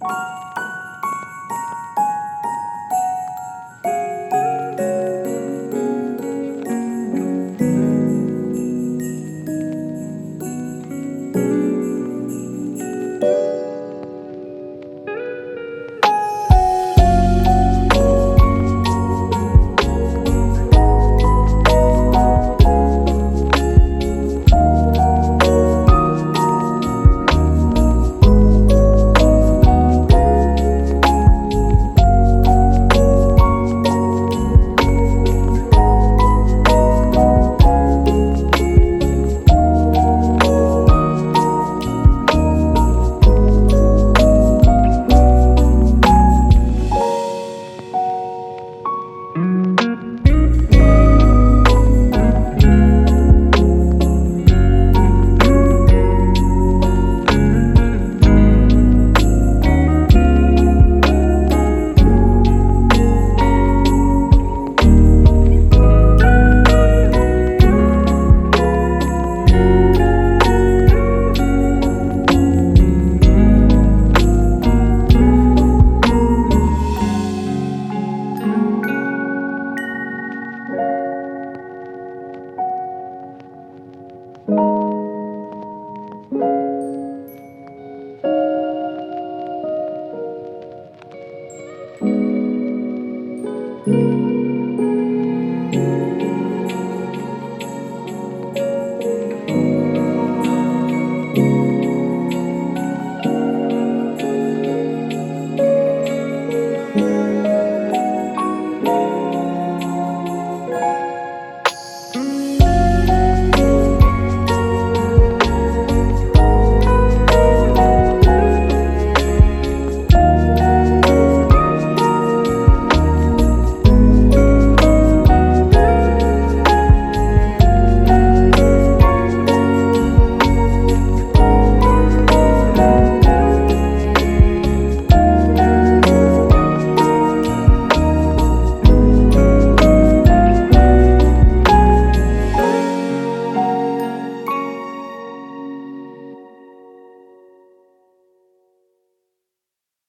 Música